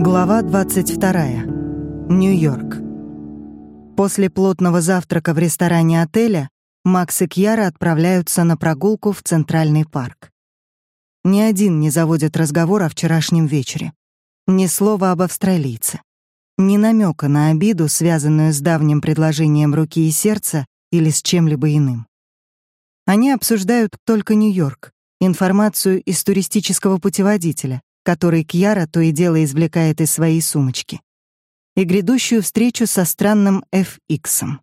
Глава 22. Нью-Йорк. После плотного завтрака в ресторане отеля Макс и Кьяра отправляются на прогулку в Центральный парк. Ни один не заводит разговор о вчерашнем вечере. Ни слова об австралийце. Ни намека на обиду, связанную с давним предложением руки и сердца или с чем-либо иным. Они обсуждают только Нью-Йорк, информацию из туристического путеводителя, который Кьяра то и дело извлекает из своей сумочки, и грядущую встречу со странным FX.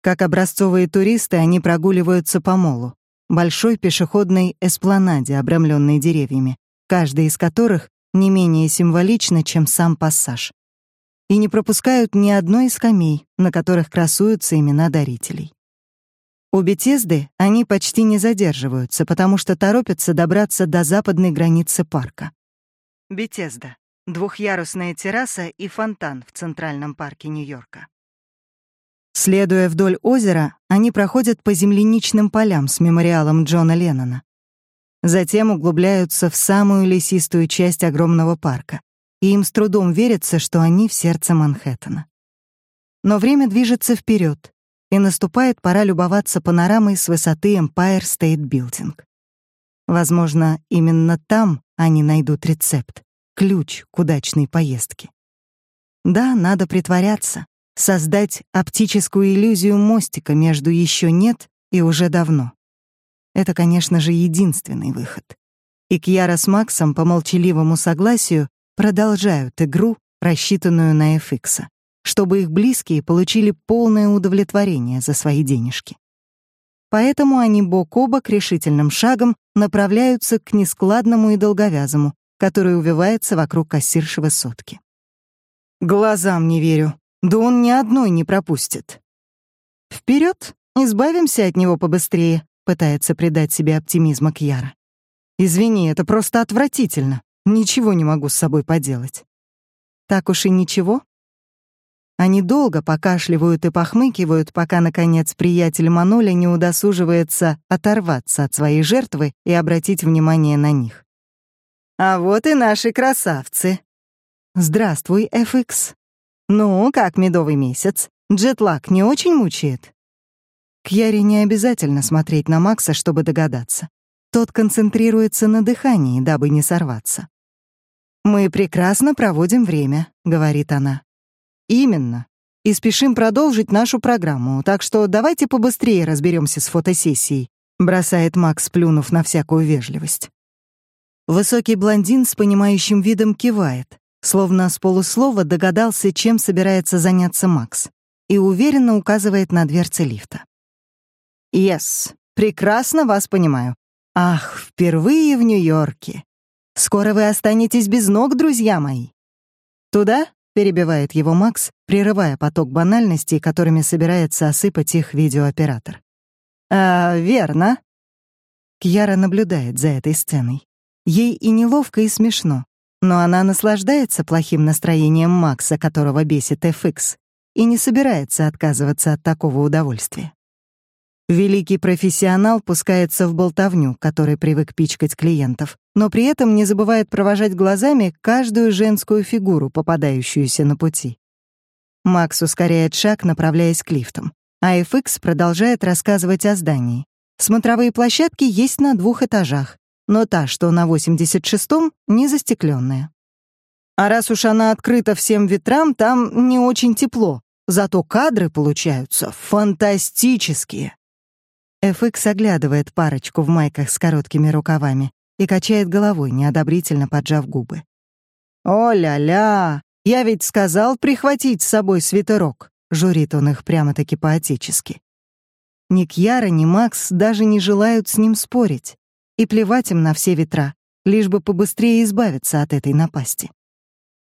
Как образцовые туристы, они прогуливаются по молу, большой пешеходной эспланаде, обрамленной деревьями, каждый из которых не менее символично, чем сам пассаж, и не пропускают ни одной из скамей, на которых красуются имена дарителей. У Бетезды они почти не задерживаются, потому что торопятся добраться до западной границы парка. Бетезда — двухъярусная терраса и фонтан в Центральном парке Нью-Йорка. Следуя вдоль озера, они проходят по земляничным полям с мемориалом Джона Леннона. Затем углубляются в самую лесистую часть огромного парка, и им с трудом верится, что они в сердце Манхэттена. Но время движется вперед, и наступает пора любоваться панорамой с высоты Empire State Building. Возможно, именно там они найдут рецепт, ключ к удачной поездке. Да, надо притворяться, создать оптическую иллюзию мостика между еще нет и уже давно. Это, конечно же, единственный выход. И Кьяра с Максом по молчаливому согласию продолжают игру, рассчитанную на FX, чтобы их близкие получили полное удовлетворение за свои денежки. Поэтому они бок о бок решительным шагом направляются к нескладному и долговязому, который увивается вокруг кассирши сотки. Глазам не верю. Да он ни одной не пропустит. Вперед, избавимся от него побыстрее, пытается придать себе оптимизма Кьяра. Извини, это просто отвратительно. Ничего не могу с собой поделать. Так уж и ничего, они долго покашливают и похмыкивают, пока, наконец, приятель Маноля не удосуживается оторваться от своей жертвы и обратить внимание на них. «А вот и наши красавцы!» «Здравствуй, FX. Ну, как медовый месяц? Джетлаг не очень мучает?» Кьяре не обязательно смотреть на Макса, чтобы догадаться. Тот концентрируется на дыхании, дабы не сорваться. «Мы прекрасно проводим время», — говорит она. Именно. И спешим продолжить нашу программу, так что давайте побыстрее разберемся с фотосессией, бросает Макс, плюнув на всякую вежливость. Высокий блондин с понимающим видом кивает, словно с полуслова догадался, чем собирается заняться Макс, и уверенно указывает на дверцы лифта. «Yes, прекрасно вас понимаю. Ах, впервые в Нью-Йорке. Скоро вы останетесь без ног, друзья мои. Туда перебивает его Макс, прерывая поток банальностей, которыми собирается осыпать их видеооператор. «А, верно». Кьяра наблюдает за этой сценой. Ей и неловко, и смешно. Но она наслаждается плохим настроением Макса, которого бесит FX, и не собирается отказываться от такого удовольствия. Великий профессионал пускается в болтовню, который привык пичкать клиентов, но при этом не забывает провожать глазами каждую женскую фигуру, попадающуюся на пути. Макс ускоряет шаг, направляясь к лифтам, а FX продолжает рассказывать о здании. Смотровые площадки есть на двух этажах, но та, что на 86-м, не застекленная. А раз уж она открыта всем ветрам, там не очень тепло, зато кадры получаются фантастические. FX оглядывает парочку в майках с короткими рукавами и качает головой, неодобрительно поджав губы. «О-ля-ля! Я ведь сказал прихватить с собой свитерок!» — журит он их прямо-таки по-отечески. Ни Кьяра, ни Макс даже не желают с ним спорить. И плевать им на все ветра, лишь бы побыстрее избавиться от этой напасти.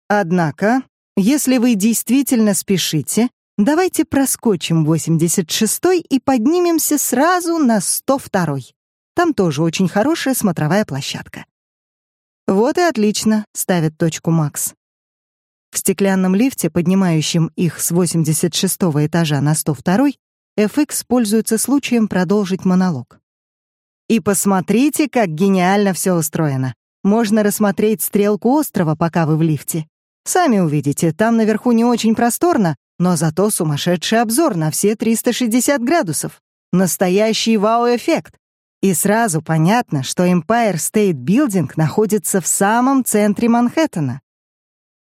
Однако, если вы действительно спешите, Давайте проскочим 86-й и поднимемся сразу на 102-й. Там тоже очень хорошая смотровая площадка. Вот и отлично, ставит точку Макс. В стеклянном лифте, поднимающем их с 86-го этажа на 102-й, FX пользуется случаем продолжить монолог. И посмотрите, как гениально все устроено. Можно рассмотреть стрелку острова, пока вы в лифте. Сами увидите, там наверху не очень просторно, но зато сумасшедший обзор на все 360 градусов. Настоящий вау-эффект. И сразу понятно, что Empire State Building находится в самом центре Манхэттена.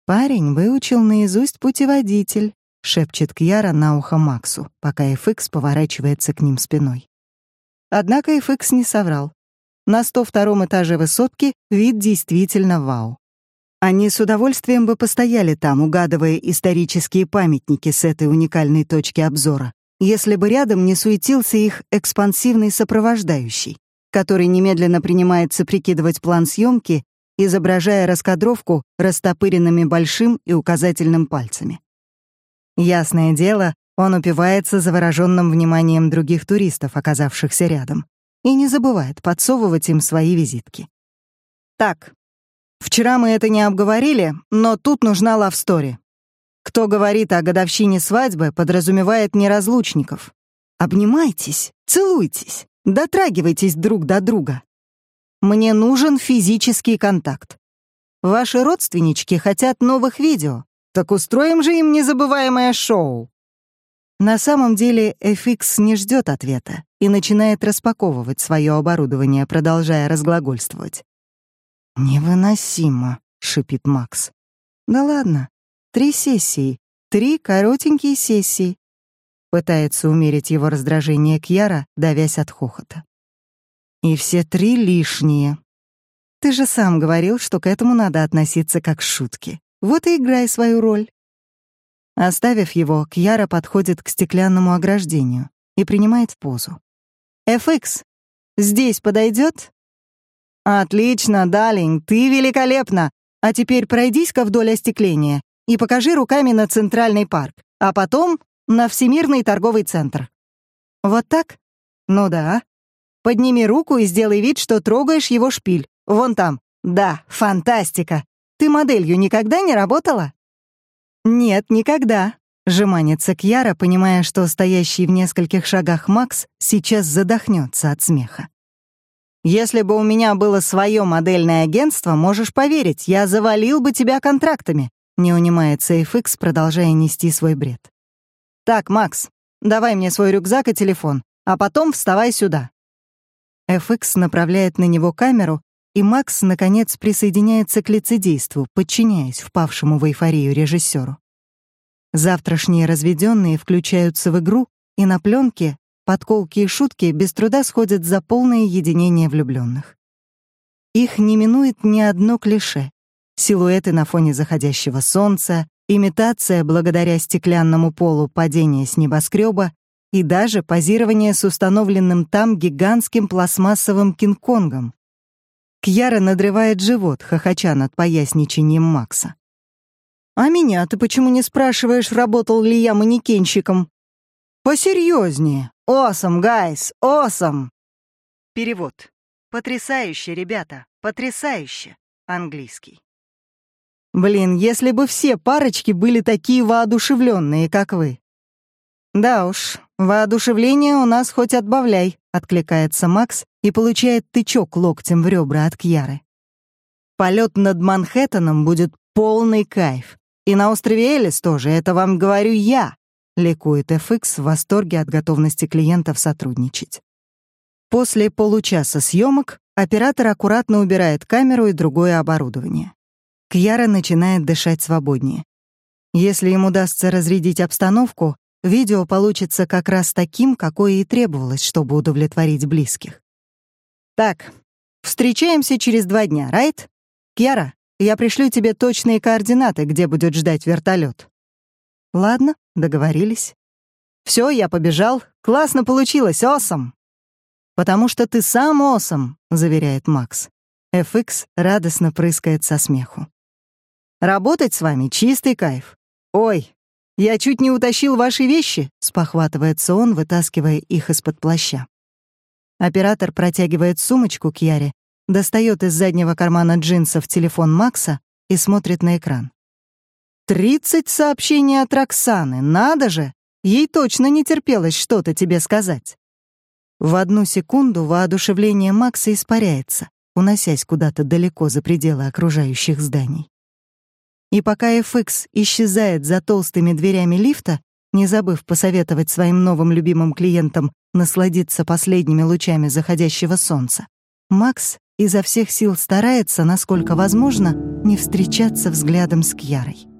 Парень выучил наизусть путеводитель, шепчет Кьяра на ухо Максу, пока FX поворачивается к ним спиной. Однако FX не соврал. На 102 этаже высотки вид действительно вау. Они с удовольствием бы постояли там, угадывая исторические памятники с этой уникальной точки обзора, если бы рядом не суетился их экспансивный сопровождающий, который немедленно принимается прикидывать план съемки, изображая раскадровку растопыренными большим и указательным пальцами. Ясное дело, он упивается завороженным вниманием других туристов, оказавшихся рядом, и не забывает подсовывать им свои визитки. Так, вчера мы это не обговорили, но тут нужна лавстори. Кто говорит о годовщине свадьбы, подразумевает неразлучников. Обнимайтесь, целуйтесь, дотрагивайтесь друг до друга. Мне нужен физический контакт. Ваши родственнички хотят новых видео, так устроим же им незабываемое шоу. На самом деле FX не ждет ответа и начинает распаковывать свое оборудование, продолжая разглагольствовать. «Невыносимо», — шипит Макс. «Да ладно, три сессии, три коротенькие сессии». Пытается умерить его раздражение Кьяра, давясь от хохота. «И все три лишние. Ты же сам говорил, что к этому надо относиться как к шутке. Вот и играй свою роль». Оставив его, Кьяра подходит к стеклянному ограждению и принимает позу. «FX, здесь подойдет?» «Отлично, Далинг, ты великолепна! А теперь пройдись-ка вдоль остекления и покажи руками на Центральный парк, а потом на Всемирный торговый центр». «Вот так? Ну да. Подними руку и сделай вид, что трогаешь его шпиль. Вон там. Да, фантастика. Ты моделью никогда не работала?» «Нет, никогда», — жеманится Кьяра, понимая, что стоящий в нескольких шагах Макс сейчас задохнется от смеха. «Если бы у меня было свое модельное агентство, можешь поверить, я завалил бы тебя контрактами», — не унимается FX, продолжая нести свой бред. «Так, Макс, давай мне свой рюкзак и телефон, а потом вставай сюда». FX направляет на него камеру, и Макс, наконец, присоединяется к лицедейству, подчиняясь впавшему в эйфорию режиссеру. Завтрашние разведенные включаются в игру, и на пленке подколки и шутки без труда сходят за полное единение влюбленных. Их не минует ни одно клише. Силуэты на фоне заходящего солнца, имитация благодаря стеклянному полу падения с небоскреба и даже позирование с установленным там гигантским пластмассовым Кинг-Конгом, Кьяра надрывает живот, хохоча над поясничанием Макса. «А меня ты почему не спрашиваешь, работал ли я манекенщиком?» «Посерьезнее. Осом, гайс, осом!» Перевод. «Потрясающе, ребята, потрясающе!» Английский. Блин, если бы все парочки были такие воодушевленные, как вы. Да уж, воодушевление у нас хоть отбавляй, откликается Макс и получает тычок локтем в ребра от Кьяры. Полет над Манхэттеном будет полный кайф. И на острове Элис тоже, это вам говорю я, ликует FX в восторге от готовности клиентов сотрудничать. После получаса съемок оператор аккуратно убирает камеру и другое оборудование. Кьяра начинает дышать свободнее. Если им удастся разрядить обстановку, видео получится как раз таким, какое и требовалось, чтобы удовлетворить близких. Так, встречаемся через два дня, райт? Кьяра, я пришлю тебе точные координаты, где будет ждать вертолет. Ладно, договорились. Все, я побежал. Классно получилось, осом. Потому что ты сам осом, заверяет Макс. FX радостно прыскает со смеху. Работать с вами чистый кайф. Ой, я чуть не утащил ваши вещи, спохватывается он, вытаскивая их из-под плаща. Оператор протягивает сумочку к Яре, достает из заднего кармана джинсов телефон Макса и смотрит на экран. «Тридцать сообщений от Роксаны, надо же! Ей точно не терпелось что-то тебе сказать». В одну секунду воодушевление Макса испаряется, уносясь куда-то далеко за пределы окружающих зданий. И пока FX исчезает за толстыми дверями лифта, не забыв посоветовать своим новым любимым клиентам насладиться последними лучами заходящего солнца, Макс изо всех сил старается, насколько возможно, не встречаться взглядом с Кьярой.